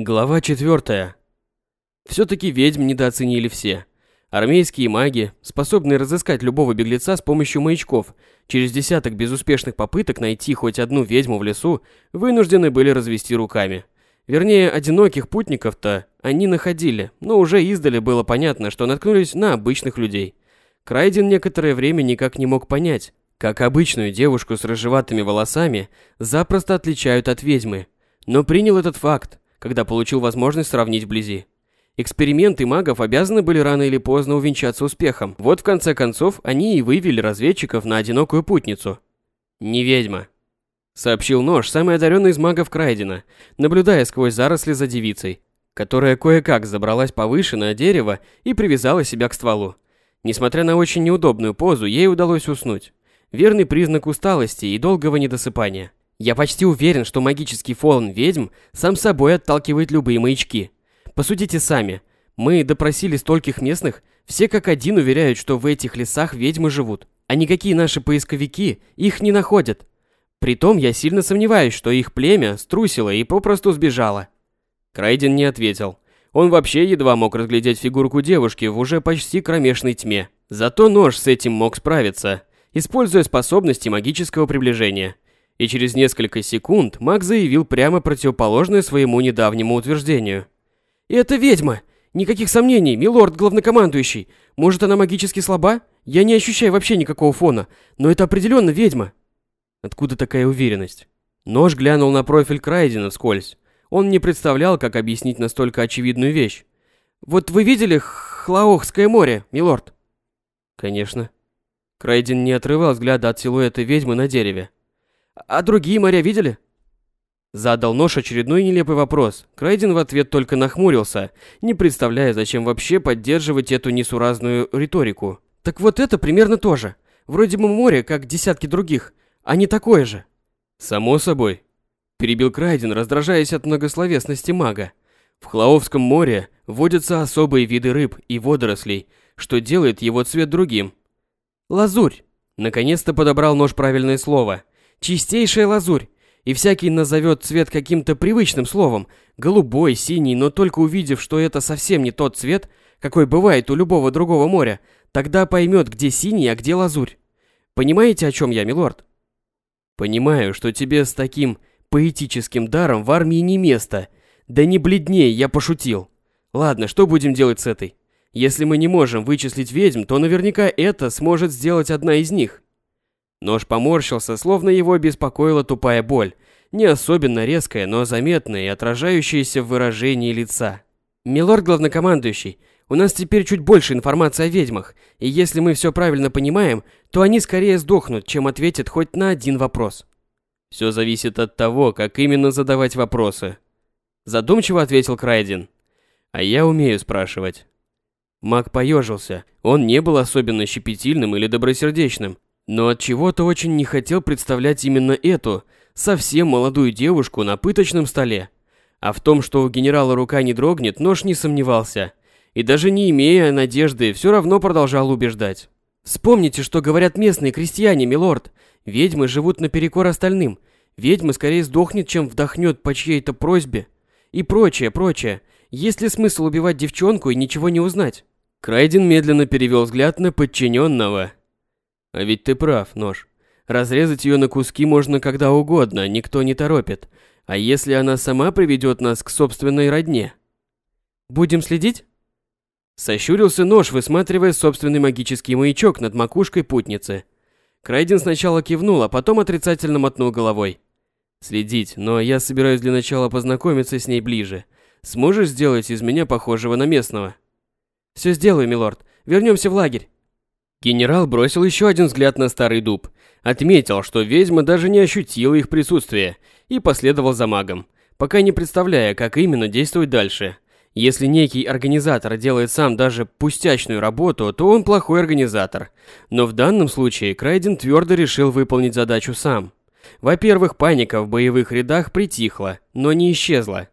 Глава 4. Все-таки ведьм недооценили все. Армейские маги, способные разыскать любого беглеца с помощью маячков, через десяток безуспешных попыток найти хоть одну ведьму в лесу, вынуждены были развести руками. Вернее, одиноких путников-то они находили, но уже издали было понятно, что наткнулись на обычных людей. Крайден некоторое время никак не мог понять, как обычную девушку с рыжеватыми волосами запросто отличают от ведьмы, но принял этот факт, когда получил возможность сравнить вблизи. Эксперименты магов обязаны были рано или поздно увенчаться успехом. Вот в конце концов они и вывели разведчиков на одинокую путницу. «Не ведьма», — сообщил нож, самый одаренный из магов Крайдена, наблюдая сквозь заросли за девицей, которая кое-как забралась повыше на дерево и привязала себя к стволу. Несмотря на очень неудобную позу, ей удалось уснуть. Верный признак усталости и долгого недосыпания. Я почти уверен, что магический фон ведьм сам собой отталкивает любые маячки. Посудите сами. Мы допросили стольких местных, все как один уверяют, что в этих лесах ведьмы живут, а никакие наши поисковики их не находят. Притом я сильно сомневаюсь, что их племя струсило и попросту сбежало. Крайден не ответил. Он вообще едва мог разглядеть фигурку девушки в уже почти кромешной тьме. Зато нож с этим мог справиться, используя способности магического приближения – и через несколько секунд маг заявил прямо противоположное своему недавнему утверждению. «Это ведьма! Никаких сомнений, милорд главнокомандующий. Может, она магически слаба? Я не ощущаю вообще никакого фона, но это определенно ведьма». Откуда такая уверенность? Нож глянул на профиль Крайдена вскользь. Он не представлял, как объяснить настолько очевидную вещь. «Вот вы видели Хлаохское море, милорд?» «Конечно». Крайден не отрывал взгляда от силуэта ведьмы на дереве. А другие моря видели? Задал нож очередной нелепый вопрос. Крайден в ответ только нахмурился, не представляя, зачем вообще поддерживать эту несуразную риторику. Так вот это примерно то же. Вроде бы море, как десятки других, а не такое же. Само собой. Перебил Крайден, раздражаясь от многословесности мага. В Хлаовском море водятся особые виды рыб и водорослей, что делает его цвет другим. Лазурь. Наконец-то подобрал нож правильное слово – Чистейшая лазурь. И всякий назовет цвет каким-то привычным словом. Голубой, синий, но только увидев, что это совсем не тот цвет, какой бывает у любого другого моря, тогда поймет, где синий, а где лазурь. Понимаете, о чем я, милорд? Понимаю, что тебе с таким поэтическим даром в армии не место. Да не бледней, я пошутил. Ладно, что будем делать с этой? Если мы не можем вычислить ведьм, то наверняка это сможет сделать одна из них. Нож поморщился, словно его беспокоила тупая боль, не особенно резкая, но заметная и отражающаяся в выражении лица. «Милорд главнокомандующий, у нас теперь чуть больше информации о ведьмах, и если мы все правильно понимаем, то они скорее сдохнут, чем ответят хоть на один вопрос». «Все зависит от того, как именно задавать вопросы», задумчиво ответил Крайден. «А я умею спрашивать». Маг поежился. Он не был особенно щепетильным или добросердечным, но от чего-то очень не хотел представлять именно эту, совсем молодую девушку на пыточном столе. А в том, что у генерала рука не дрогнет, нож не сомневался. И даже не имея надежды, все равно продолжал убеждать. Вспомните, что говорят местные крестьяне, милорд. Ведьмы живут наперекор остальным. Ведьма скорее сдохнет, чем вдохнет по чьей-то просьбе. И прочее, прочее. Есть ли смысл убивать девчонку и ничего не узнать? Крайден медленно перевел взгляд на подчиненного а ведь ты прав, нож. Разрезать ее на куски можно когда угодно, никто не торопит. А если она сама приведет нас к собственной родне? Будем следить? Сощурился нож, высматривая собственный магический маячок над макушкой путницы. Крайден сначала кивнул, а потом отрицательно мотнул головой. Следить, но я собираюсь для начала познакомиться с ней ближе. Сможешь сделать из меня похожего на местного? Все сделаю, милорд. Вернемся в лагерь. Генерал бросил еще один взгляд на старый дуб, отметил, что ведьма даже не ощутила их присутствие, и последовал за магом, пока не представляя, как именно действовать дальше. Если некий организатор делает сам даже пустячную работу, то он плохой организатор. Но в данном случае Крайден твердо решил выполнить задачу сам. Во-первых, паника в боевых рядах притихла, но не исчезла.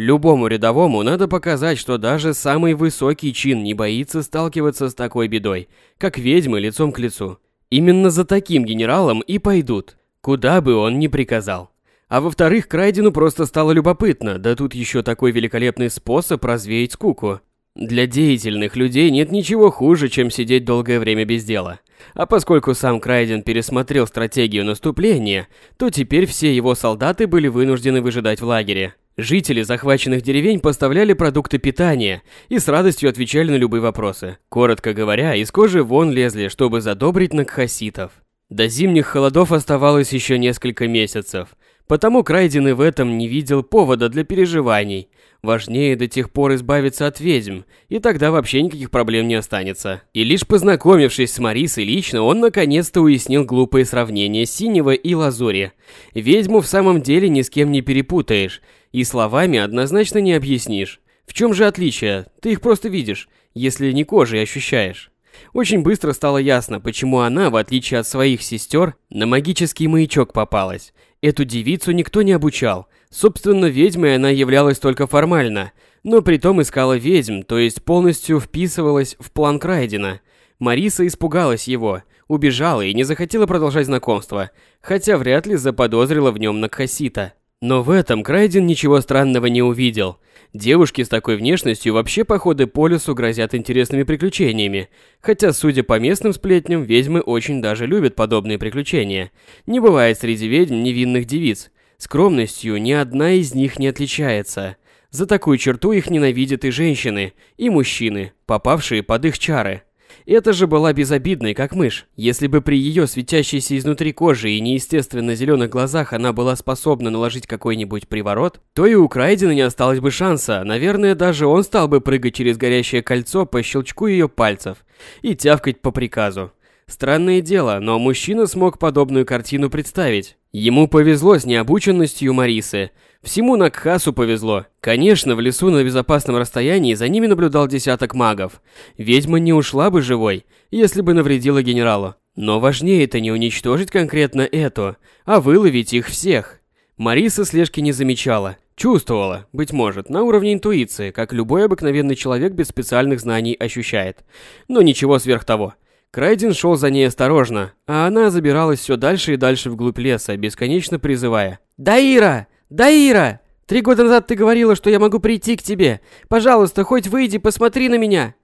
Любому рядовому надо показать, что даже самый высокий чин не боится сталкиваться с такой бедой, как ведьмы лицом к лицу. Именно за таким генералом и пойдут, куда бы он ни приказал. А во-вторых, Крайдену просто стало любопытно, да тут еще такой великолепный способ развеять скуку. Для деятельных людей нет ничего хуже, чем сидеть долгое время без дела. А поскольку сам Крайден пересмотрел стратегию наступления, то теперь все его солдаты были вынуждены выжидать в лагере. Жители захваченных деревень поставляли продукты питания и с радостью отвечали на любые вопросы. Коротко говоря, из кожи вон лезли, чтобы задобрить накхаситов. До зимних холодов оставалось еще несколько месяцев, потому Крайден и в этом не видел повода для переживаний – Важнее до тех пор избавиться от ведьм, и тогда вообще никаких проблем не останется. И лишь познакомившись с Марисой лично, он наконец-то уяснил глупые сравнения синего и лазури. Ведьму в самом деле ни с кем не перепутаешь, и словами однозначно не объяснишь. В чем же отличие? Ты их просто видишь, если не кожей ощущаешь. Очень быстро стало ясно, почему она, в отличие от своих сестер, на магический маячок попалась. Эту девицу никто не обучал – Собственно, ведьмой она являлась только формально, но притом искала ведьм, то есть полностью вписывалась в план Крайдена. Мариса испугалась его, убежала и не захотела продолжать знакомство, хотя вряд ли заподозрила в нем Накхасита. Но в этом Крайден ничего странного не увидел. Девушки с такой внешностью вообще походы по лесу грозят интересными приключениями, хотя, судя по местным сплетням, ведьмы очень даже любят подобные приключения. Не бывает среди ведьм невинных девиц, Скромностью ни одна из них не отличается. За такую черту их ненавидят и женщины, и мужчины, попавшие под их чары. Это же была безобидной, как мышь. Если бы при ее светящейся изнутри кожи и неестественно зеленых глазах она была способна наложить какой-нибудь приворот, то и у Крайдена не осталось бы шанса. Наверное, даже он стал бы прыгать через горящее кольцо по щелчку ее пальцев и тявкать по приказу. Странное дело, но мужчина смог подобную картину представить. Ему повезло с необученностью Марисы. Всему Накхасу повезло. Конечно, в лесу на безопасном расстоянии за ними наблюдал десяток магов. Ведьма не ушла бы живой, если бы навредила генералу. Но важнее это не уничтожить конкретно эту, а выловить их всех. Мариса слежки не замечала. Чувствовала, быть может, на уровне интуиции, как любой обыкновенный человек без специальных знаний ощущает. Но ничего сверх того. Крайден шел за ней осторожно, а она забиралась все дальше и дальше вглубь леса, бесконечно призывая. «Даира! Даира! Три года назад ты говорила, что я могу прийти к тебе. Пожалуйста, хоть выйди, посмотри на меня!»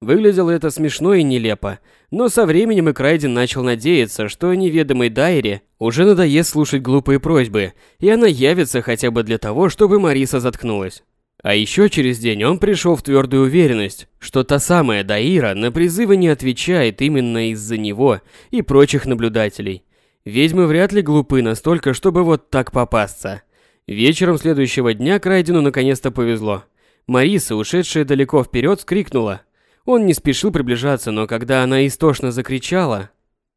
Выглядело это смешно и нелепо, но со временем и Крайден начал надеяться, что неведомой Дайре уже надоест слушать глупые просьбы, и она явится хотя бы для того, чтобы Мариса заткнулась. А еще через день он пришел в твердую уверенность, что та самая Даира на призывы не отвечает именно из-за него и прочих наблюдателей. Ведьмы вряд ли глупы настолько, чтобы вот так попасться. Вечером следующего дня Крайдену наконец-то повезло. Мариса, ушедшая далеко вперед, скрикнула. Он не спешил приближаться, но когда она истошно закричала,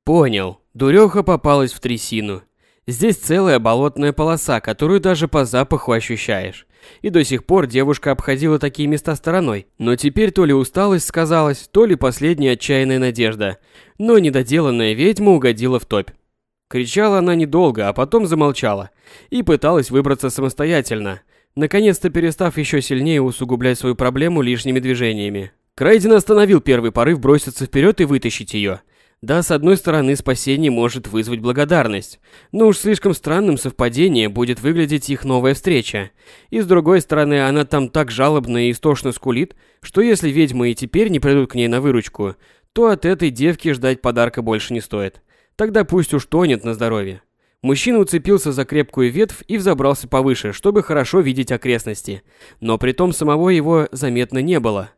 понял, дуреха попалась в трясину. Здесь целая болотная полоса, которую даже по запаху ощущаешь. И до сих пор девушка обходила такие места стороной. Но теперь то ли усталость сказалась, то ли последняя отчаянная надежда. Но недоделанная ведьма угодила в топь. Кричала она недолго, а потом замолчала. И пыталась выбраться самостоятельно, наконец-то перестав еще сильнее усугублять свою проблему лишними движениями. Крайден остановил первый порыв броситься вперед и вытащить ее. Да, с одной стороны, спасение может вызвать благодарность, но уж слишком странным совпадение будет выглядеть их новая встреча. И с другой стороны, она там так жалобно и истошно скулит, что если ведьмы и теперь не придут к ней на выручку, то от этой девки ждать подарка больше не стоит. Тогда пусть уж тонет на здоровье. Мужчина уцепился за крепкую ветвь и взобрался повыше, чтобы хорошо видеть окрестности. Но при том самого его заметно не было.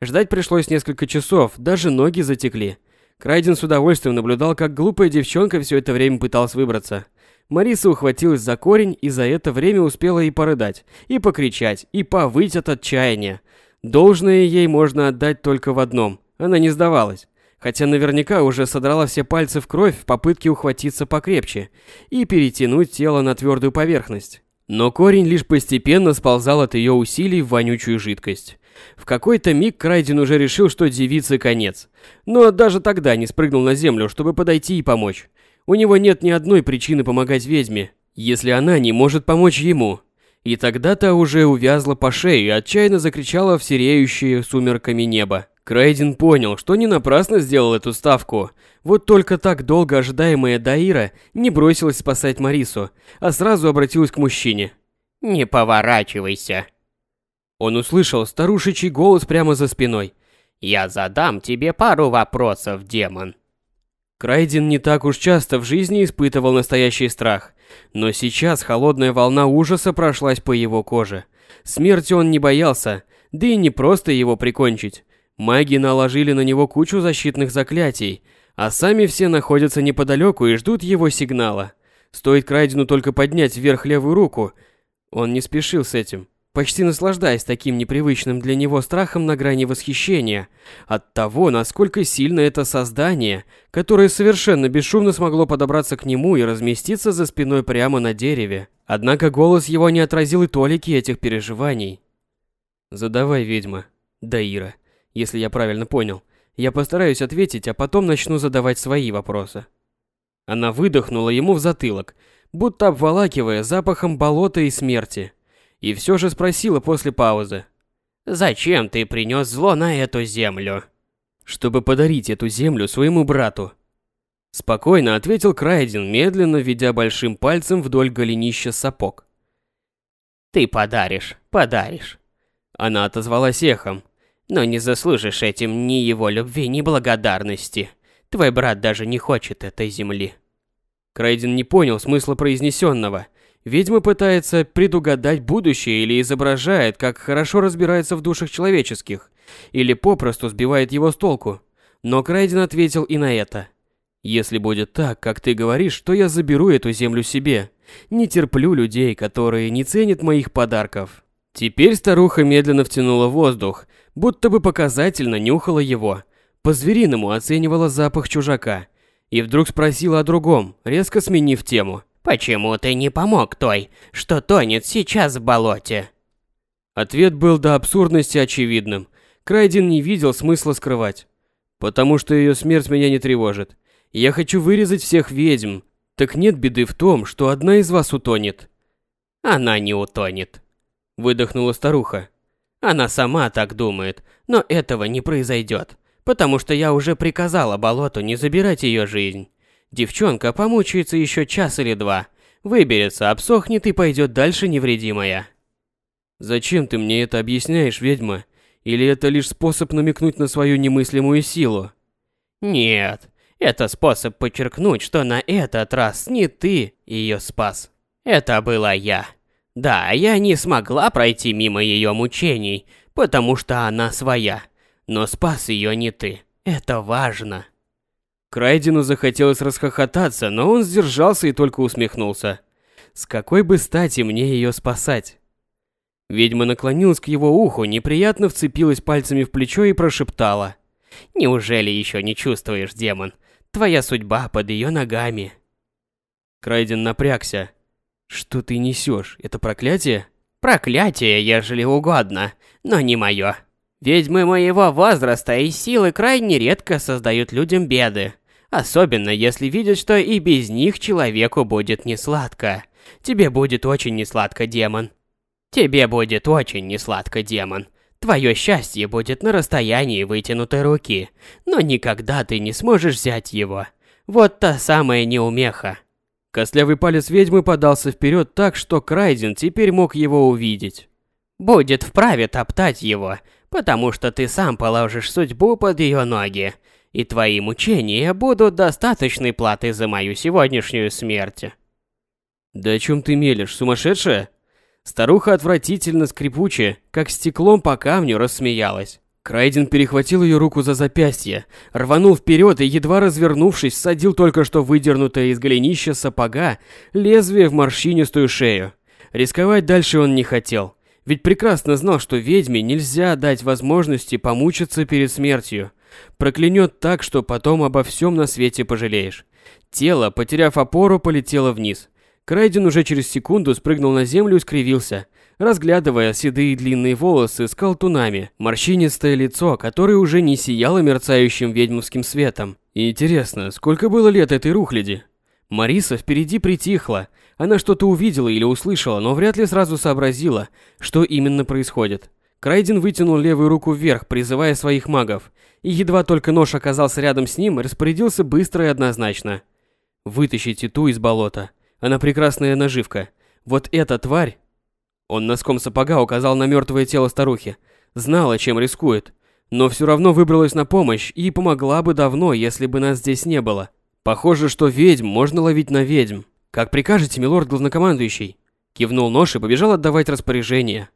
Ждать пришлось несколько часов, даже ноги затекли. Крайден с удовольствием наблюдал, как глупая девчонка все это время пыталась выбраться. Мариса ухватилась за корень и за это время успела и порыдать, и покричать, и повыть от отчаяния. Должное ей можно отдать только в одном. Она не сдавалась. Хотя наверняка уже содрала все пальцы в кровь в попытке ухватиться покрепче и перетянуть тело на твердую поверхность. Но корень лишь постепенно сползал от ее усилий в вонючую жидкость. В какой-то миг Крайден уже решил, что девице конец. Но даже тогда не спрыгнул на землю, чтобы подойти и помочь. У него нет ни одной причины помогать ведьме, если она не может помочь ему. И тогда-то уже увязла по шее и отчаянно закричала в сереющее сумерками небо. Крейден понял, что не напрасно сделал эту ставку. Вот только так долго ожидаемая Даира не бросилась спасать Марису, а сразу обратилась к мужчине. «Не поворачивайся!» Он услышал старушечий голос прямо за спиной. «Я задам тебе пару вопросов, демон!» Крайден не так уж часто в жизни испытывал настоящий страх, но сейчас холодная волна ужаса прошлась по его коже. Смерти он не боялся, да и не просто его прикончить. Маги наложили на него кучу защитных заклятий, а сами все находятся неподалеку и ждут его сигнала. Стоит Крайдену только поднять вверх левую руку. Он не спешил с этим, почти наслаждаясь таким непривычным для него страхом на грани восхищения от того, насколько сильно это создание, которое совершенно бесшумно смогло подобраться к нему и разместиться за спиной прямо на дереве. Однако голос его не отразил и толики этих переживаний. «Задавай, ведьма, Даира», если я правильно понял. Я постараюсь ответить, а потом начну задавать свои вопросы. Она выдохнула ему в затылок, будто обволакивая запахом болота и смерти. И все же спросила после паузы. «Зачем ты принес зло на эту землю?» «Чтобы подарить эту землю своему брату». Спокойно ответил Крайден, медленно ведя большим пальцем вдоль голенища сапог. «Ты подаришь, подаришь». Она отозвалась эхом, но не заслужишь этим ни его любви, ни благодарности. Твой брат даже не хочет этой земли. Крейден не понял смысла произнесенного. Ведьма пытается предугадать будущее или изображает, как хорошо разбирается в душах человеческих, или попросту сбивает его с толку. Но Крейден ответил и на это. «Если будет так, как ты говоришь, то я заберу эту землю себе. Не терплю людей, которые не ценят моих подарков». Теперь старуха медленно втянула воздух, будто бы показательно нюхала его, по-звериному оценивала запах чужака и вдруг спросила о другом, резко сменив тему. «Почему ты не помог той, что тонет сейчас в болоте?» Ответ был до абсурдности очевидным. Крайден не видел смысла скрывать. «Потому что ее смерть меня не тревожит. Я хочу вырезать всех ведьм. Так нет беды в том, что одна из вас утонет». «Она не утонет», — выдохнула старуха. Она сама так думает, но этого не произойдет, потому что я уже приказала болоту не забирать ее жизнь. Девчонка помучается еще час или два, выберется, обсохнет и пойдет дальше невредимая. Зачем ты мне это объясняешь, ведьма? Или это лишь способ намекнуть на свою немыслимую силу? Нет, это способ подчеркнуть, что на этот раз не ты ее спас. Это была я. Да, я не смогла пройти мимо ее мучений, потому что она своя. Но спас ее не ты. Это важно. Крайдену захотелось расхохотаться, но он сдержался и только усмехнулся. С какой бы стати мне ее спасать? Ведьма наклонилась к его уху, неприятно вцепилась пальцами в плечо и прошептала. «Неужели еще не чувствуешь, демон? Твоя судьба под ее ногами». Крайден напрягся. Что ты несешь? Это проклятие? Проклятие, ежели угодно, но не мое. Ведьмы моего возраста и силы крайне редко создают людям беды. Особенно если видят, что и без них человеку будет несладко. Тебе будет очень несладко, демон. Тебе будет очень несладко, демон. Твое счастье будет на расстоянии вытянутой руки, но никогда ты не сможешь взять его. Вот та самая неумеха. Костлявый палец ведьмы подался вперед так, что Крайден теперь мог его увидеть. «Будет вправе топтать его, потому что ты сам положишь судьбу под ее ноги, и твои мучения будут достаточной платой за мою сегодняшнюю смерть». «Да о чем ты мелешь, сумасшедшая?» Старуха отвратительно скрипучая, как стеклом по камню, рассмеялась. Крайден перехватил ее руку за запястье, рванул вперед и, едва развернувшись, садил только что выдернутое из голенища сапога лезвие в морщинистую шею. Рисковать дальше он не хотел, ведь прекрасно знал, что ведьме нельзя дать возможности помучиться перед смертью. Проклянет так, что потом обо всем на свете пожалеешь. Тело, потеряв опору, полетело вниз. Крайден уже через секунду спрыгнул на землю и скривился – разглядывая седые длинные волосы с колтунами, морщинистое лицо, которое уже не сияло мерцающим ведьмовским светом. И интересно, сколько было лет этой рухляди? Мариса впереди притихла. Она что-то увидела или услышала, но вряд ли сразу сообразила, что именно происходит. Крайден вытянул левую руку вверх, призывая своих магов, и едва только нож оказался рядом с ним, распорядился быстро и однозначно. «Вытащите ту из болота. Она прекрасная наживка. Вот эта тварь...» Он носком сапога указал на мертвое тело старухи. Знала, чем рискует. Но все равно выбралась на помощь и помогла бы давно, если бы нас здесь не было. Похоже, что ведьм можно ловить на ведьм. Как прикажете, милорд главнокомандующий? Кивнул нож и побежал отдавать распоряжение.